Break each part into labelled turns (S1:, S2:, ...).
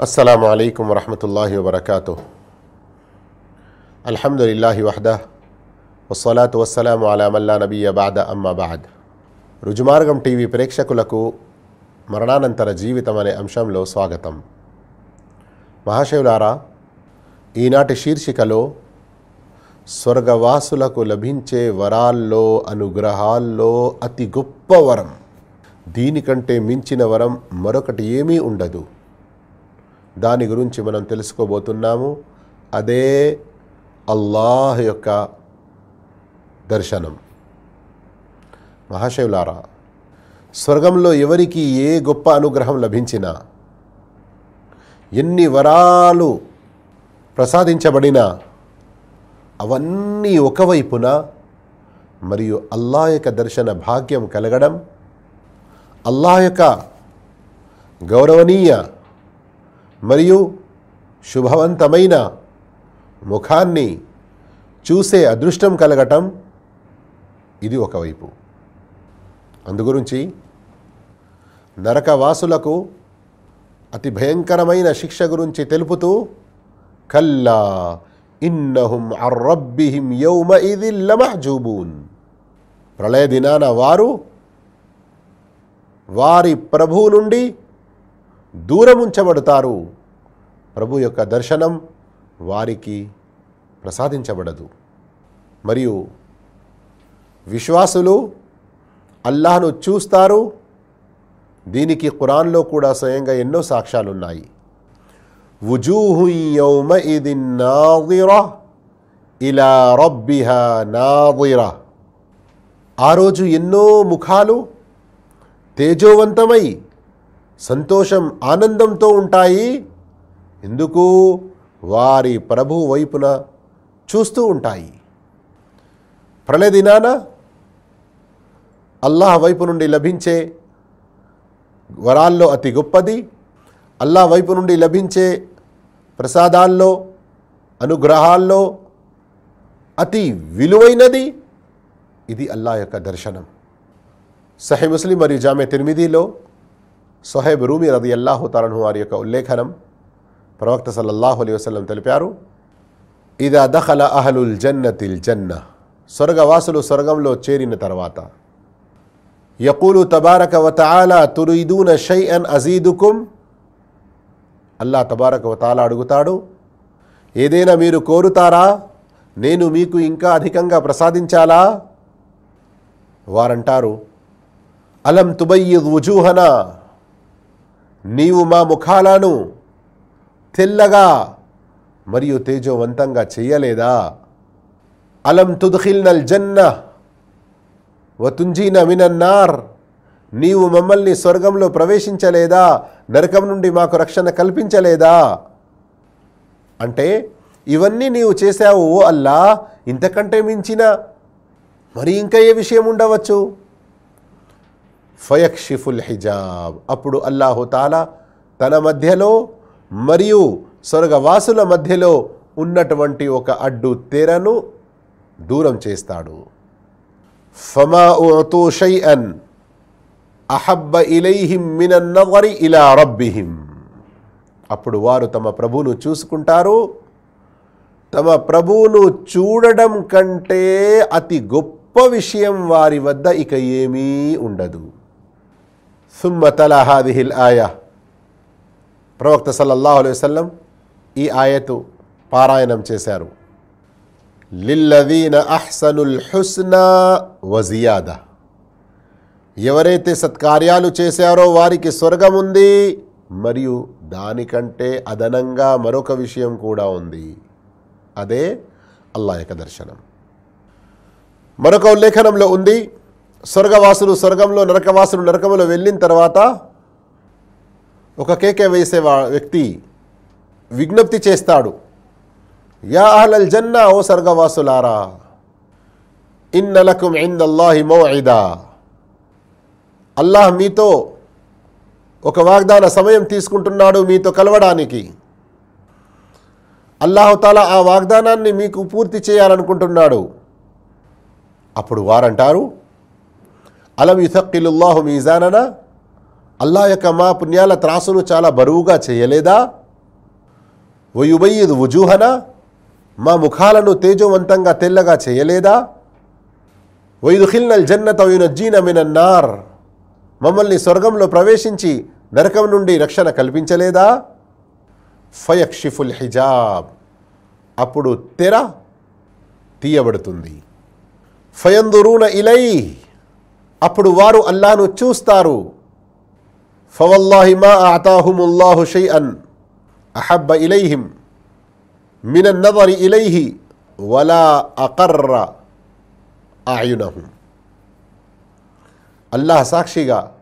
S1: అస్సలం అయికం వరహమూల వరకాతు అల్హమ్దుల్లాహి వహదా వసలాతు వసలాం అలామల్లా నబీ అబాద్ అమ్మాబాద్ రుజుమార్గం టీవీ ప్రేక్షకులకు మరణానంతర జీవితం అనే అంశంలో స్వాగతం. మహాశివులారా ఈనాటి శీర్షికలో స్వర్గవాసులకు లభించే వరాల్లో అనుగ్రహాల్లో అతి గొప్ప వరం. దీనికంటే మించిన వరం మరొకటి ఏమీ ఉండదు. దాని గురించి మనం తెలుసుకోబోతున్నాము. అదే అల్లాహ్ యొక్క దర్శనం. మహాశివులారా స్వర్గంలో ఎవరికి ఏ గొప్ప అనుగ్రహం లభించినా ఎన్ని వరాలు ప్రసాదించబడినా అవన్నీ ఒకవైపున మరియు అల్లా యొక్క దర్శన భాగ్యం కలగడం అల్లా యొక్క గౌరవనీయ మరియు శుభవంతమైన ముఖాన్ని చూసే అదృష్టం కలగటం ఇది ఒకవైపు అందుగురించి నరకవాసులకు అతి భయంకరమైన శిక్ష గురించి తెలుపుతూ కల్లా ఇన్నహుం అర్రబ్బిహిం యౌమ ఇది లమహజూబూన్. ప్రళయ దినాన వారు వారి ప్రభువు నుండి దూరముంచబడతారు. ప్రభు యొక్క దర్శనం వారికి ప్రసాదించబడదు. మరియు విశ్వాసులు అల్లాహను చూస్తారు. దీనికి ఖురాన్లో కూడా స్వయంగా ఎన్నో సాక్ష్యాలున్నాయి. ఇలా రబ్బిహా నాదిరా. ఆ రోజు ఎన్నో ముఖాలు తేజోవంతమై సంతోషం ఆనందంతో ఉంటాయి. ఎందుకు? వారి ప్రభు వైపున చూస్తూ ఉంటాయి. ప్రళయ దినాన అల్లాహ్ వైపు నుండి లభించే వరాల్లో అతి గొప్పది. అల్లాహ్ వైపు నుండి లభించే ప్రసాదాల్లో అనుగ్రహాల్లో అతి విలువైనది. ఇది అల్లా యొక్క దర్శనం. సహీ ముస్లిం మరియు జామే తిరిమిదిలో సొహైబ్ రూమి రది అల్లాహు తలను వారి యొక్క ఉల్లేఖనం ప్రవక్త సల్లల్లాహు అలీ వసలం తెలిపారు. ఇదా దఖల అహలుల్ జన్నతిల్ జన్న స్వర్గవాసులు స్వర్గంలో చేరిన తర్వాత యకూలు తబారక వతాలా తురీదూన షై అన్ అజీదుకుం. అల్లా తబారక వతాలా అడుగుతాడు ఏదైనా మీరు కోరుతారా? నేను మీకు ఇంకా అధికంగా ప్రసాదించాలా? వారంటారు అలం తుబయ్యిద్ వుజూహనా? నీవు మా ముఖాలను తెల్లగా మరియు తేజోవంతంగా చేయలేదా? అలం తుద్ఖిల్నల్ జన్న వతుంజీన మినన్నార్ నీవు మమ్మల్ని స్వర్గంలో ప్రవేశించలేదా? నరకం నుండి మాకు రక్షణ కల్పించలేదా? అంటే ఇవన్నీ నీవు చేశావు ఓ అల్లా ఇంతకంటే మించిన మరి ఇంకా ఏ విషయం ఉండవచ్చు? ఫయక్షిఫుల్ హిజాబ్. అప్పుడు అల్లాహుతాలా తన మధ్యలో మరియు స్వర్గవాసుల మధ్యలో ఉన్నటువంటి ఒక అడ్డు తెరను దూరం చేస్తాడు. ఫమా ఉతూ షైఅన్ అహబ్బ ఇలైహిం మినన్నవరి ఇలా రబ్బిహిం. అప్పుడు వారు తమ ప్రభువును చూసుకుంటారు. తమ ప్రభువును చూడడం కంటే అతి గొప్ప విషయం వారి వద్ద ఇక ఏమీ ఉండదు. సుమ్మ తలా హాదిహిల్ ఆయా ప్రవక్త సల్లల్లాహు అలైహి వసల్లం ఈ ఆయతు పారాయణం చేశారు. లిల్లదీన అహ్సనుల్ హుస్నా వజియాద ఎవరైతే సత్కార్యాలు చేశారో వారికి స్వర్గం ఉంది మరియు దానికంటే అదనంగా మరొక విషయం కూడా ఉంది. అదే అల్లా యొక్క దర్శనం. మరొక ఉల్లేఖనంలో ఉంది స్వర్గవాసులు స్వర్గంలో నరకవాసులు నరకములో వెళ్ళిన తర్వాత ఒక కేకే వేసే వా- వ్యక్తి విజ్ఞప్తి చేస్తాడు యా అహ్లల్ జన్నా ఓ స్వర్గవాసులారా ఇన్నలకుం ఇందల్లాహి ఐదా అల్లాహ్ మీతో ఒక వాగ్దాన సమయం తీసుకుంటున్నాడు మీతో కలవడానికి. అల్లాహుతాలా ఆ వాగ్దానాన్ని మీకు పూర్తి చేయాలనుకుంటున్నాడు. అప్పుడు వారంటారు అలం యుథక్కిలుల్లాహు మీజాననా? అల్లా యొక్క మా పుణ్యాల త్రాసును చాలా బరువుగా చేయలేదా? వయుబయ్యదు వుజూహన? మా ముఖాలను తేజోవంతంగా తెల్లగా చేయలేదా? వైదుఖిల్నల్ జన్నత వైనజ్జీన మినన్నార్ మమ్మల్ని స్వర్గంలో ప్రవేశించి నరకం నుండి రక్షణ కల్పించలేదా? ఫయక్షిఫుల్ హిజాబ్. అప్పుడు తెర తీయబడుతుంది. ఫయందురూన ఇలై అప్పుడు వారు అల్లాను చూస్తారు. ఫవల్లాహిమా ఆతాహుముల్లాహు షైఅన్ అహబ్బ ఇలైహిం మిన ఇలైహి వలా అకర్ర ఆయునహుం అల్లాహ్ సాక్షిగా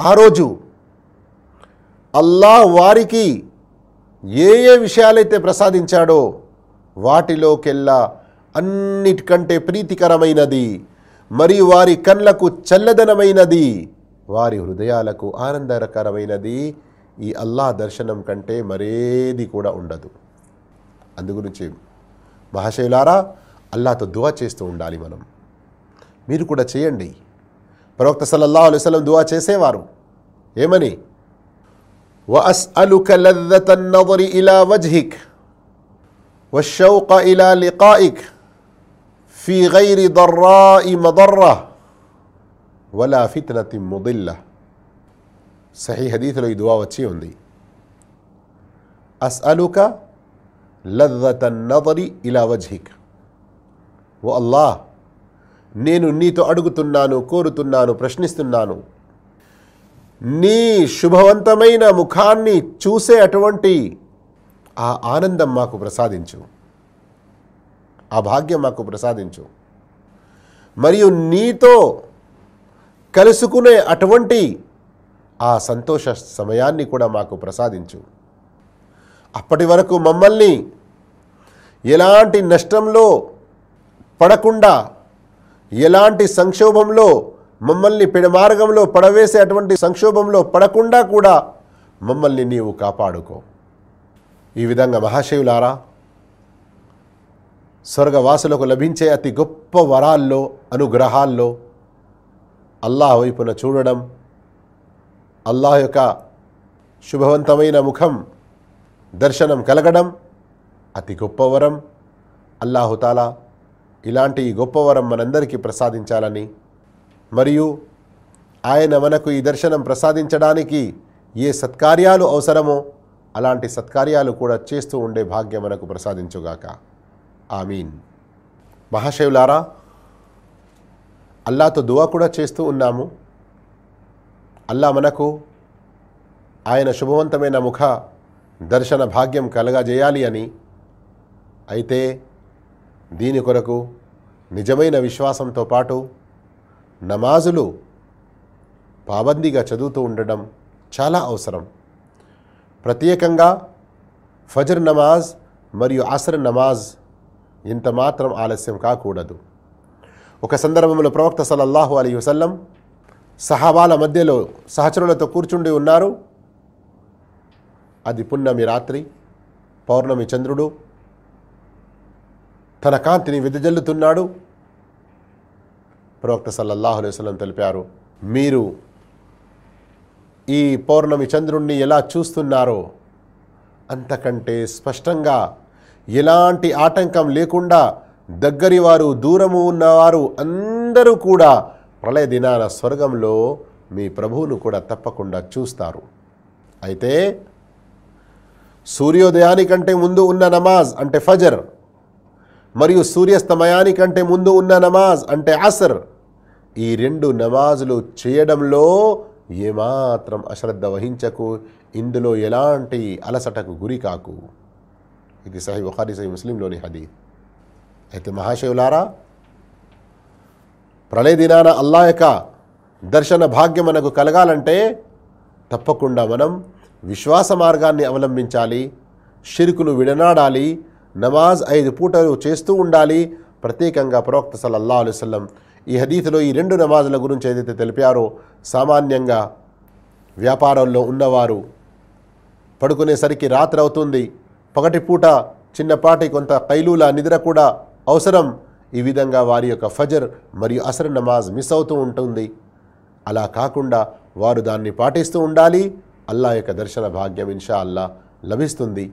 S1: ఆ రోజు అల్లాహ్ వారికి ఏ ఏ విషయాలైతే ప్రసాదించాడో వాటిలోకెల్లా అన్నిటికంటే ప్రీతికరమైనది మరియు వారి కళ్ళకు చల్లదనమైనది వారి హృదయాలకు ఆనందకరమైనది ఈ అల్లాహ్ దర్శనం కంటే మరేది కూడా ఉండదు అందుగురించి మహాశయులారా అల్లాతో దువా చేస్తూ ఉండాలి మనం మీరు కూడా చేయండి ప్రవక్త సల్లల్లాహు అలైహి వసల్లం దువా చేసేవారు ఏమని وأسألك لذة النظر إلى وجهك والشوق إلى لقائك في غير ضراء مضرة ولا فتنة مضلة. సహీ హదీతులో ఈ దువా వచ్చి ఉంది అస్అలుక లజ్జత నదరి ఇలా వజ్హిక్ ఓ అల్లా నేను నీతో అడుగుతున్నాను కోరుతున్నాను ప్రశ్నిస్తున్నాను నీ శుభవంతమైన ముఖాన్ని చూసే అటువంటి ఆ ఆనందం మాకు ప్రసాదించు ఆ భాగ్యం మాకు ప్రసాదించు. మరియు నీతో కలుసుకునే అటువంటి ఆ సంతోష సమయాన్ని కూడా మాకు ప్రసాదించు. అప్పటి వరకు మమ్మల్ని ఎలాంటి నష్టంలో పడకుండా ఎలాంటి సంక్షోభంలో మమ్మల్ని పెడమార్గంలో పడవేసే అటువంటి సంక్షోభంలో పడకుండా కూడా మమ్మల్ని నీవు కాపాడుకో. ఈ విధంగా మహాశివులారా స్వర్గవాసులకు లభించే అతి గొప్ప వరాల్లో అనుగ్రహాల్లో అల్లాహ్ వైపున చూడడం అల్లాహ్ యొక్క శుభవంతమైన ముఖం దర్శనం కలగడం అతి గొప్ప వరం. అల్లాహుతాలా ఇలాంటి ఈ గొప్ప వరం మనందరికీ ప్రసాదించాలని మరియు ఆయన మనకు ఈ దర్శనం ప్రసాదించడానికి ఏ సత్కార్యాలు అవసరమో అలాంటి సత్కార్యాలు కూడా చేస్తూ ఉండే భాగ్యం మనకు ప్రసాదించుగాక. ఆమీన్. మహాశివులారా అల్లాతో దువా కూడా చేస్తూ ఉన్నాము. అల్లా మనకు ఆయన శుభవంతమైన ముఖ దర్శన భాగ్యం కలగజేయాలి అని. అయితే దీని కొరకు నిజమైన విశ్వాసంతో పాటు నమాజులు పాబందీగా చదువుతూ ఉండడం చాలా అవసరం. ప్రత్యేకంగా ఫజర్ నమాజ్ మరియు అసర్ నమాజ్ ఇంత మాత్రం ఆలస్యం కాకూడదు. ఒక సందర్భంలో ప్రవక్త సలల్లాహు అలీ వసల్లం సహాబాల మధ్యలో సహచరులతో కూర్చుండి ఉన్నారు. అది పున్నమి రాత్రి పౌర్ణమి చంద్రుడు. తన కాంతిని వెదజల్లుతున్నాడు. ప్రవక్త సల్లల్లాహు అలైహి వసల్లం తెలిపారు మీరు ఈ పౌర్ణమి చంద్రుణ్ణి ఎలా చూస్తున్నారో అంతకంటే స్పష్టంగా ఎలాంటి ఆటంకం లేకుండా దగ్గరి వారు దూరము ఉన్నవారు అందరూ కూడా ప్రళయ దినాన స్వర్గంలో మీ ప్రభువును కూడా తప్పకుండా చూస్తారు. అయితే సూర్యోదయానికంటే ముందు ఉన్న నమాజ్ అంటే ఫజర్ మరియు సూర్యాస్తమయానికంటే ముందు ఉన్న నమాజ్ అంటే అసర్. ఈ రెండు నమాజులు చేయడంలో ఏమాత్రం అశ్రద్ధ వహించకు ఇందులో ఎలాంటి అలసటకు గురి కాకు. ఇది సహీ బుఖారీ సహీ ముస్లింలోని హదీ అయితే మహాశివులారా ప్రళయ దినాన అల్లా యొక్క దర్శన భాగ్యం మనకు కలగాలంటే తప్పకుండా మనం విశ్వాస మార్గాన్ని అవలంబించాలి షిరుకును విడనాడాలి నమాజ్ ఐదు పూటలు చేస్తూ ఉండాలి. ప్రత్యేకంగా ప్రవక్త సల్లల్లా అలుసల్లం ఈ హదీతులో ఈ రెండు నమాజుల గురించి ఏదైతే తెలిపారో సామాన్యంగా వ్యాపారంలో ఉన్నవారు పడుకునేసరికి రాత్రి అవుతుంది. పగటిపూట చిన్నపాటి కొంత కైలూల నిద్ర కూడా అవసరం. ఈ విధంగా వారి యొక్క ఫజర్ మరియు అసర్ నమాజ్ మిస్ అవుతూ ఉంటుంది. అలా కాకుండా వారు దాన్ని పాటిస్తూ ఉండాలి. అల్లా యొక్క దర్శన భాగ్యం ఇన్షా అల్లా లభిస్తుంది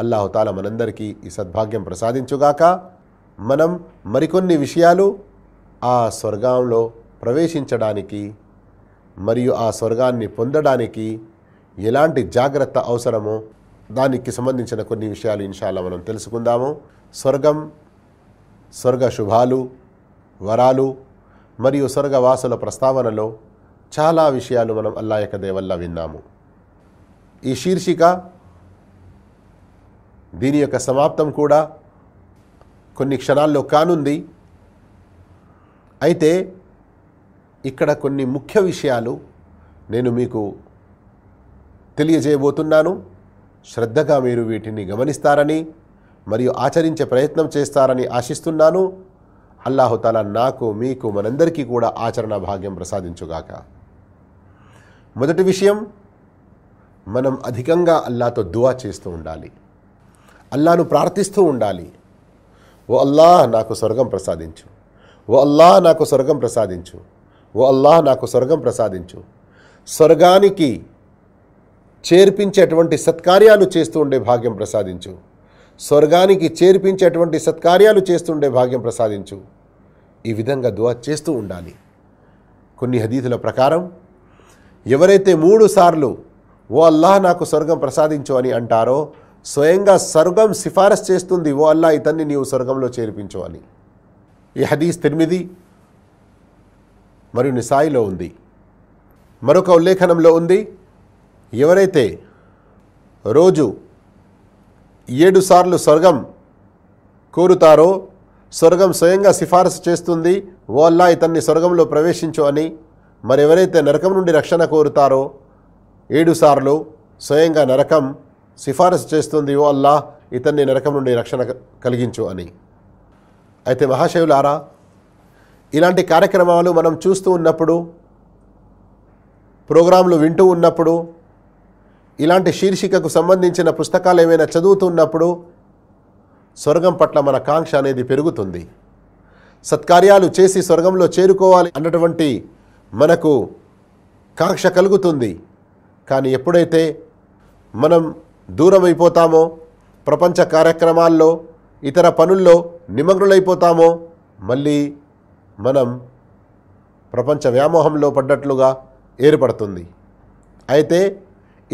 S1: అల్లాహుతాల మనందరికీ ఈ సద్భాగ్యం ప్రసాదించుగాక. మనం మరికొన్ని విషయాలు ఆ స్వర్గంలో ప్రవేశించడానికి మరియు ఆ స్వర్గాన్ని పొందడానికి ఎలాంటి జాగ్రత్త అవసరమో దానికి సంబంధించిన కొన్ని విషయాలు ఇన్షాల్లా మనం తెలుసుకుందాము. స్వర్గం స్వర్గ శుభాలు వరాలు మరియు స్వర్గవాసుల ప్రస్తావనలో చాలా విషయాలు మనం అల్లా యొక్క దేవల్ల విన్నాము. ఈ శీర్షిక దీని యొక్క సమాప్తం కూడా కొన్ని క్షణాల్లో కానుంది. అయితే ఇక్కడ కొన్ని ముఖ్య విషయాలు నేను మీకు తెలియజేయబోతున్నాను. శ్రద్ధగా మీరు వీటిని గమనిస్తారని మరియు ఆచరించే ప్రయత్నం చేస్తారని ఆశిస్తున్నాను. అల్లాహుతాల నాకు మీకు మనందరికీ కూడా ఆచరణ భాగ్యం ప్రసాదించుగాక. మొదటి విషయం మనం అధికంగా అల్లాతో దువా చేస్తూ ఉండాలి. అల్లాను ప్రార్థిస్తూ ఉండాలి. ఓ అల్లాహ్ నాకు స్వర్గం ప్రసాదించు. ఓ అల్లాహ్ నాకు స్వర్గం ప్రసాదించు. ఓ అల్లాహ్ నాకు స్వర్గం ప్రసాదించు. స్వర్గానికి చేర్పించేటువంటి సత్కార్యాలు చేస్తూ ఉండే భాగ్యం ప్రసాదించు. స్వర్గానికి చేర్పించేటువంటి సత్కార్యాలు చేస్తుండే భాగ్యం ప్రసాదించు. ఈ విధంగా దువా చేస్తూ ఉండాలి. కొన్ని హదీతుల ప్రకారం ఎవరైతే మూడు సార్లు ఓ అల్లాహ్ నాకు స్వర్గం ప్రసాదించు అని అంటారో స్వయంగా స్వర్గం సిఫారసు చేస్తుంది ఓ అల్లా ఇతన్ని నీవు స్వర్గంలో చేర్పించు అని. ఈ హదీస్ తొమ్మిది మరియు నిసాయిలో ఉంది. మరొక ఉల్లేఖనంలో ఉంది ఎవరైతే రోజు ఏడు సార్లు స్వర్గం కోరుతారో స్వర్గం స్వయంగా సిఫారసు చేస్తుంది ఓ అల్లా ఇతన్ని స్వర్గంలో ప్రవేశించు అని మరి ఎవరైతే నరకం నుండి రక్షణ కోరుతారో ఏడు సార్లు స్వయంగా నరకం సిఫారసు చేస్తుంది ఓ అల్లా ఇతన్ని నరకం నుండి రక్షణ కలిగించు అని. అయితే మహాశివులారా ఇలాంటి కార్యక్రమాలు మనం చూస్తూ ఉన్నప్పుడు ప్రోగ్రాంలు వింటూ ఉన్నప్పుడు ఇలాంటి శీర్షికకు సంబంధించిన పుస్తకాలు ఏమైనా చదువుతున్నప్పుడు స్వర్గం పట్ల మన కాంక్ష అనేది పెరుగుతుంది. సత్కార్యాలు చేసి స్వర్గంలో చేరుకోవాలి అన్నటువంటి మనకు కాంక్ష కలుగుతుంది. కానీ ఎప్పుడైతే మనం దూరం అయిపోతామో ప్రపంచ కార్యక్రమాల్లో ఇతర పనుల్లో నిమగ్నులైపోతామో మళ్ళీ మనం ప్రపంచ వ్యామోహంలో పడ్డట్లుగా ఏర్పడుతుంది. అయితే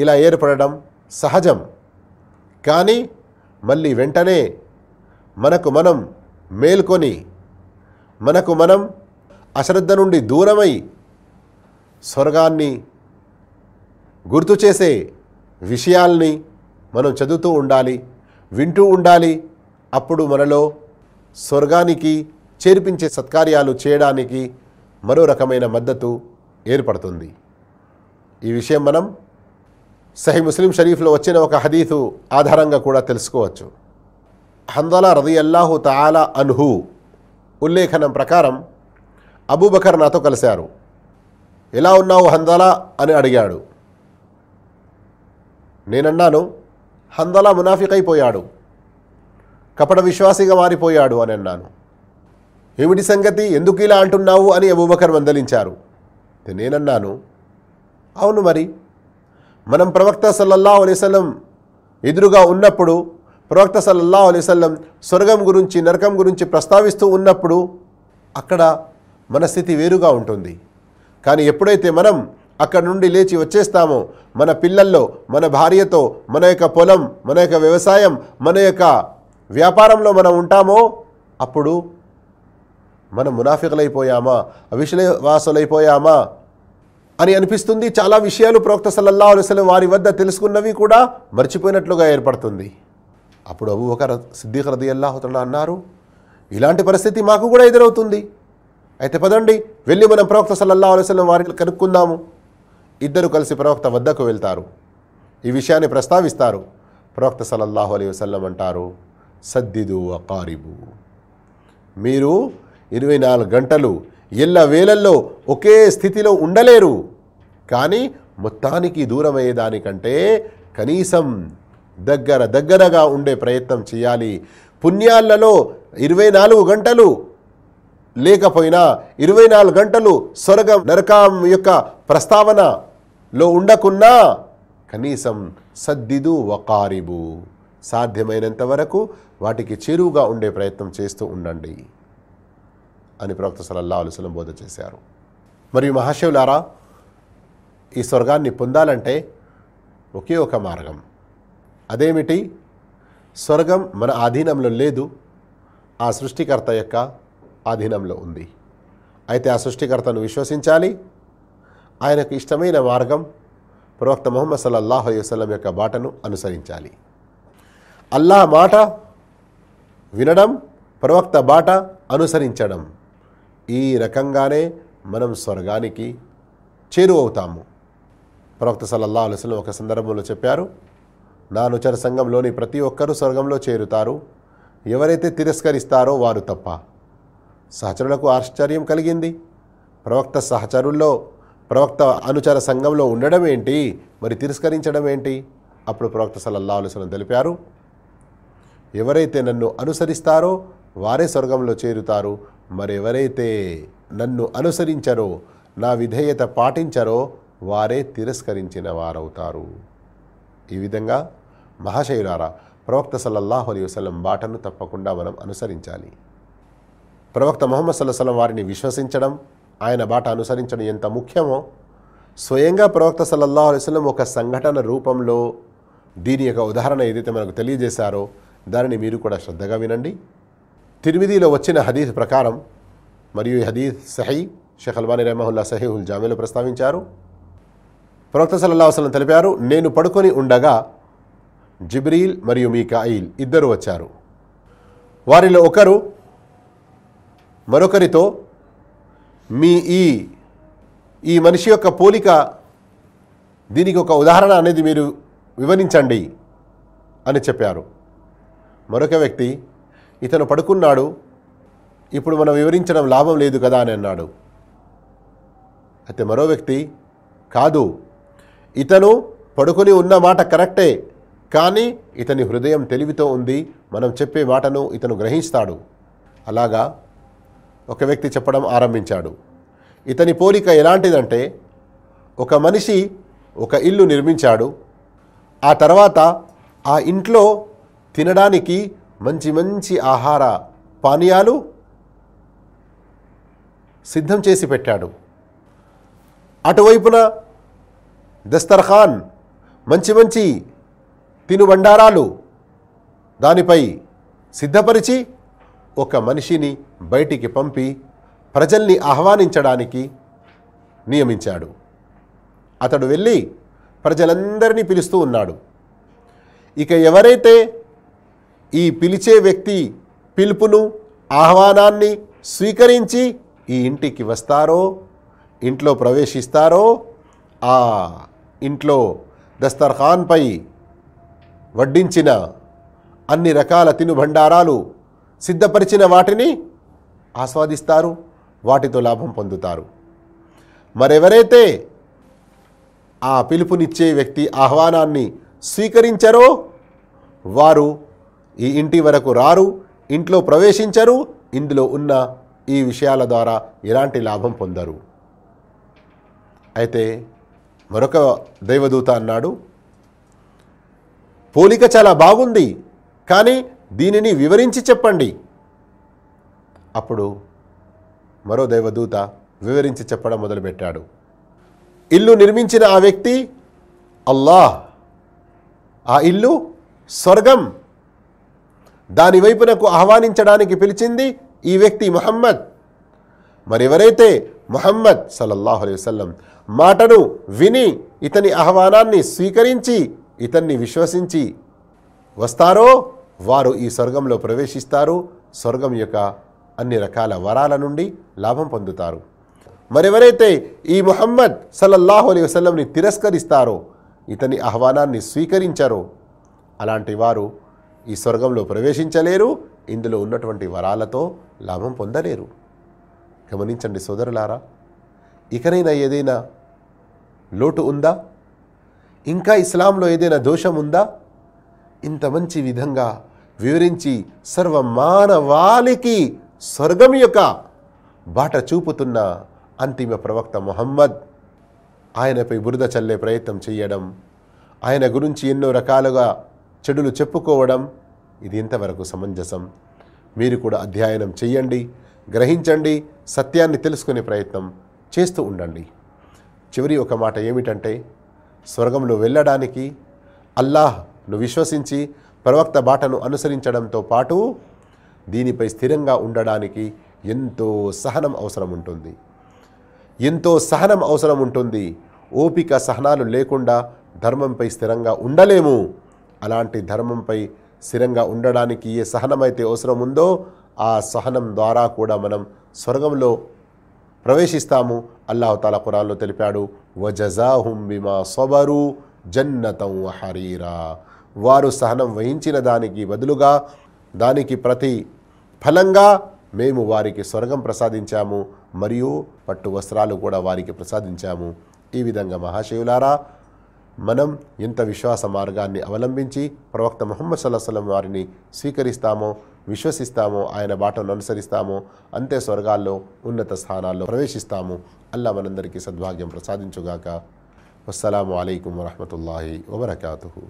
S1: ఇలా ఏర్పడడం సహజం. కానీ మళ్ళీ వెంటనే మనకు మనం మేల్కొని మనకు మనం అశ్రద్ధ నుండి దూరమై స్వర్గాన్ని గుర్తు చేసే విషయాల్ని మనం చదువుతూ ఉండాలి వింటూ ఉండాలి. అప్పుడు మనలో స్వర్గానికి చేర్పించే సత్కార్యాలు చేయడానికి మరో రకమైన మద్దతు ఏర్పడుతుంది. ఈ విషయం మనం సహీ ముస్లిం షరీఫ్లో వచ్చిన ఒక హదీసు ఆధారంగా కూడా తెలుసుకోవచ్చు. హందలా రది అల్లాహు తాలా అన్హు ఉల్లేఖనం ప్రకారం అబూబకర్ నాతో కలిశారు. ఎలా ఉన్నావు హందలా అని అడిగాడు. నేనన్నాను హందలా మునాఫికైపోయాడు. కపట విశ్వాసిగా మారిపోయాడు అని అన్నాను. ఏమిటి సంగతి? ఎందుకు ఇలా అంటున్నావు? అని అబూబకర్ మందలించారు. నేనన్నాను అవును మరి మనం ప్రవక్త సల్లల్లా అలైవల్లం ఎదురుగా ఉన్నప్పుడు ప్రవక్త సల్లల్లా అలైవల్లం స్వర్గం గురించి నరకం గురించి ప్రస్తావిస్తూ ఉన్నప్పుడు అక్కడ మన స్థితి వేరుగా ఉంటుంది. కానీ ఎప్పుడైతే మనం అక్కడ నుండి లేచి వచ్చేస్తామో మన పిల్లల్లో మన భార్యతో మన యొక్క పొలం మన యొక్క వ్యవసాయం మన యొక్క వ్యాపారంలో మనం ఉంటామో అప్పుడు మనం మునాఫికలైపోయామా అవిశ్వాసులైపోయామా అని అనిపిస్తుంది. చాలా విషయాలు ప్రవక్త సల్లల్లా అలైస్లం వారి వద్ద తెలుసుకున్నవి కూడా మర్చిపోయినట్లుగా ఏర్పడుతుంది. అప్పుడు అబు ఒక సిద్దిక్ రది అల్లాహుతుల్లా అన్నారు ఇలాంటి పరిస్థితి మాకు కూడా ఎదురవుతుంది. అయితే పదండి వెళ్ళి మనం ప్రవక్త సల్లల్లా అలైస్లం వారిని కనుక్కుందాము. ఇద్దరు కలిసి ప్రవక్త వద్దకు వెళ్తారు. ఈ విషయాన్ని ప్రస్తావిస్తారు. ప్రవక్త సల్లల్లాహు అలైహి వసల్లం అంటారు సద్దిదు అకారిబు మీరు ఇరవై నాలుగు గంటలు ఎల్ల వేళల్లో ఒకే స్థితిలో ఉండలేరు. కానీ మొత్తానికి దూరమయ్యేదానికంటే కనీసం దగ్గర దగ్గరగా ఉండే ప్రయత్నం చేయాలి. పుణ్యాలలో ఇరవై నాలుగు గంటలు లేకపోయినా ఇరవై నాలుగు గంటలు స్వర్గం నరకం యొక్క ప్రస్తావనలో ఉండకున్నా కనీసం సద్దిదు వకారిబు. సాధ్యమైనంత వరకు వాటికి చేరువుగా ఉండే ప్రయత్నం చేస్తూ ఉండండి. అని ప్రవక్త సలల్లా అలుసలం బోధ చేశారు. మరియు మహాశివులారా ఈ స్వర్గాన్ని పొందాలంటే ఒకే ఒక మార్గం. అదేమిటి? స్వర్గం మన ఆధీనంలో లేదు ఆ సృష్టికర్త యొక్క ఆధీనంలో ఉంది. అయితే ఆ సృష్టికర్తను విశ్వసించాలి. ఆయనకు ఇష్టమైన మార్గం ప్రవక్త ముహమ్మద్ సల్లల్లాహు అలైహి యొక్క బాటను అనుసరించాలి. అల్లాహ్ మాట వినడం ప్రవక్త బాట అనుసరించడం. ఈ రకంగానే మనం స్వర్గానికి చేరువవుతాము ప్రవక్త సల్లల్లా అలైహి ఒక సందర్భంలో చెప్పారు నానుచర సంఘంలోని ప్రతి ఒక్కరూ స్వర్గంలో చేరుతారు. ఎవరైతే తిరస్కరిస్తారో వారు తప్ప. సహచరులకు ఆశ్చర్యం కలిగింది. ప్రవక్త సహచరుల్లో ప్రవక్త అనుచర సంఘంలో ఉండడం ఏంటి? మరి తిరస్కరించడం ఏంటి? అప్పుడు ప్రవక్త సల్లల్లా అలైహి తెలిపారు ఎవరైతే నన్ను అనుసరిస్తారో వారే స్వర్గంలో చేరుతారు. మరెవరైతే నన్ను అనుసరించరో నా విధేయత పాటించరో వారే తిరస్కరించిన వారవుతారు. ఈ విధంగా మహాశయులారా ప్రవక్త సల్లల్లాహు అలీ వసలం బాటను తప్పకుండా మనం అనుసరించాలి. ప్రవక్త మొహమ్మద్ సల్లసలం వారిని విశ్వసించడం ఆయన బాట అనుసరించడం ఎంత ముఖ్యమో స్వయంగా ప్రవక్త సల్లల్లాహు అలైహి ఒక సంఘటన రూపంలో దీని యొక్క ఉదాహరణ ఏదైతే మనకు తెలియజేశారో దానిని మీరు కూడా శ్రద్ధగా వినండి. తిరువిధిలో వచ్చిన హదీద్ ప్రకారం మరియు ఈ హదీద్ సహీ షేఖ్ అల్బానీ రెహమహుల్లా సహీహుల్ జామీలో ప్రస్తావించారు. ప్రవక్త సల్లల్లా వసలం తెలిపారు నేను పడుకొని ఉండగా జిబ్రీల్ మరియు మీకాయిల్ ఇద్దరు వచ్చారు. వారిలో ఒకరు మరొకరితో మీ ఈ ఈ మనిషి యొక్క పోలిక దీనికి ఒక ఉదాహరణ అనేది మీరు వివరించండి అని చెప్పారు. మరొక వ్యక్తి ఇతను పడుకున్నాడు. ఇప్పుడు మనం వివరించడం లాభం లేదు కదా అని అన్నాడు. అయితే మరో వ్యక్తి కాదు ఇతను పడుకుని ఉన్న మాట కరెక్టే కానీ ఇతని హృదయం తెలివితో ఉంది మనం చెప్పే మాటను ఇతను గ్రహిస్తాడు. అలాగా ఒక వ్యక్తి చెప్పడం ఆరంభించాడు. ఇతని పోలిక ఎలాంటిదంటే ఒక మనిషి ఒక ఇల్లు నిర్మించాడు ఆ తర్వాత ఆ ఇంట్లో తినడానికి మంచి మంచి ఆహార పానీయాలు సిద్ధం చేసి పెట్టాడు. అటువైపున దస్తర్ఖాన్ మంచి మంచి తినుబండారాలు దానిపై సిద్ధపరిచి ఒక మనిషిని బయటికి పంపి ప్రజల్ని ఆహ్వానించడానికి నియమించాడు. అతడు వెళ్ళి ప్రజలందరినీ పిలుస్తూ ఉన్నాడు. ఇక ఎవరైతే ఈ పిలిచే వ్యక్తి పిలుపును ఆహ్వానాన్ని స్వీకరించి ఈ ఇంటికి వస్తారో ఇంట్లో ప్రవేశిస్తారో ఆ ఇంట్లో దస్తర్ఖాన్పై వడ్డించిన అన్ని రకాల తినుబండారాలు సిద్ధపరిచిన వాటిని ఆస్వాదిస్తారు వాటితో లాభం పొందుతారు. మరెవరైతే ఆ పిలుపునిచ్చే వ్యక్తి ఆహ్వానాన్ని స్వీకరించరో వారు ఈ ఇంటి వరకు రారు ఇంట్లో ప్రవేశించరు ఇందులో ఉన్న ఈ విషయాల ద్వారా ఎలాంటి లాభం పొందరు. అయితే మరొక దైవదూత అన్నాడు పోలిక చాలా బాగుంది కానీ దీనిని వివరించి చెప్పండి. అప్పుడు మరో దైవదూత వివరించి చెప్పడం మొదలుపెట్టాడు ఇల్లు నిర్మించిన ఆ వ్యక్తి అల్లాహ్ ఆ ఇల్లు స్వర్గం. దాని వైపునకు ఆహ్వానించడానికి పిలిచింది ఈ వ్యక్తి మహమ్మద్. మరెవరైతే ముహమ్మద్ సల్లల్లాహు అలైహి వసల్లం మాటను విని ఇతని ఆహ్వానాన్ని స్వీకరించి ఇతన్ని విశ్వసించి వస్తారో వారు ఈ స్వర్గంలో ప్రవేశిస్తారు. స్వర్గం యొక్క అన్ని రకాల వరాల నుండి లాభం పొందుతారు. మరెవరైతే ఈ ముహమ్మద్ సల్లల్లాహు అలైహి వసల్లంని తిరస్కరిస్తారో ఇతని ఆహ్వానాన్ని స్వీకరించారో అలాంటి వారు ఈ స్వర్గంలో ప్రవేశించలేరు. ఇందులో ఉన్నటువంటి వరాలతో లాభం పొందలేరు. గమనించండి సోదరులారా ఇకనైనా ఏదైనా లోటు ఉందా? ఇంకా ఇస్లాంలో ఏదైనా దోషం ఉందా? ఇంత మంచి విధంగా వివరించి సర్వ మానవాళికి స్వర్గం యొక్క బాట చూపుతున్న అంతిమ ప్రవక్త మొహమ్మద్ ఆయనపై బురద చల్లే ప్రయత్నం చేయడం ఆయన గురించి ఎన్నో రకాలుగా చెడులు చెప్పుకోవడం ఇది ఇంతవరకు సమంజసం? మీరు కూడా అధ్యయనం చెయ్యండి గ్రహించండి సత్యాన్ని తెలుసుకునే ప్రయత్నం చేస్తూ ఉండండి. చివరి ఒక మాట ఏమిటంటే స్వర్గంలో వెళ్ళడానికి అల్లాహ్ను విశ్వసించి ప్రవక్త బాటను అనుసరించడంతో పాటు దీనిపై స్థిరంగా ఉండడానికి ఎంతో సహనం అవసరం ఉంటుంది. ఎంతో సహనం అవసరం ఉంటుంది. ఓపిక సహనాలు లేకుండా ధర్మంపై స్థిరంగా ఉండలేము. అలాంటి ధర్మంపై స్థిరంగా ఉండడానికి ఏ సహనమైతే అవసరం ఉందో ఆ సహనం ద్వారా కూడా మనం స్వర్గంలో ప్రవేశిస్తాము. అల్లాహతాల ఖురాన్లో తెలిపాడు వజజాహుం బిమా సొబరు జన్నతం హరీరా వారు సహనం వహించిన దానికి బదులుగా దానికి ప్రతి ఫలంగా మేము వారికి స్వర్గం ప్రసాదించాము మరియు పట్టు వస్త్రాలు కూడా వారికి ప్రసాదించాము. ఈ విధంగా మహాశివులారా మనం ఎంత విశ్వాస మార్గాన్ని అవలంబించి ప్రవక్త ముహమ్మద్ సల్లాహం వారిని స్వీకరిస్తామో విశ్వసిస్తామో ఆయన బాటను అనుసరిస్తామో అంతే స్వర్గాల్లో ఉన్నత స్థానాల్లో ప్రవేశిస్తాము. అల్లా మనందరికీ సద్భాగ్యం ప్రసాదించుగాక. అస్సలం అయికం వరహమూల వబర్కూ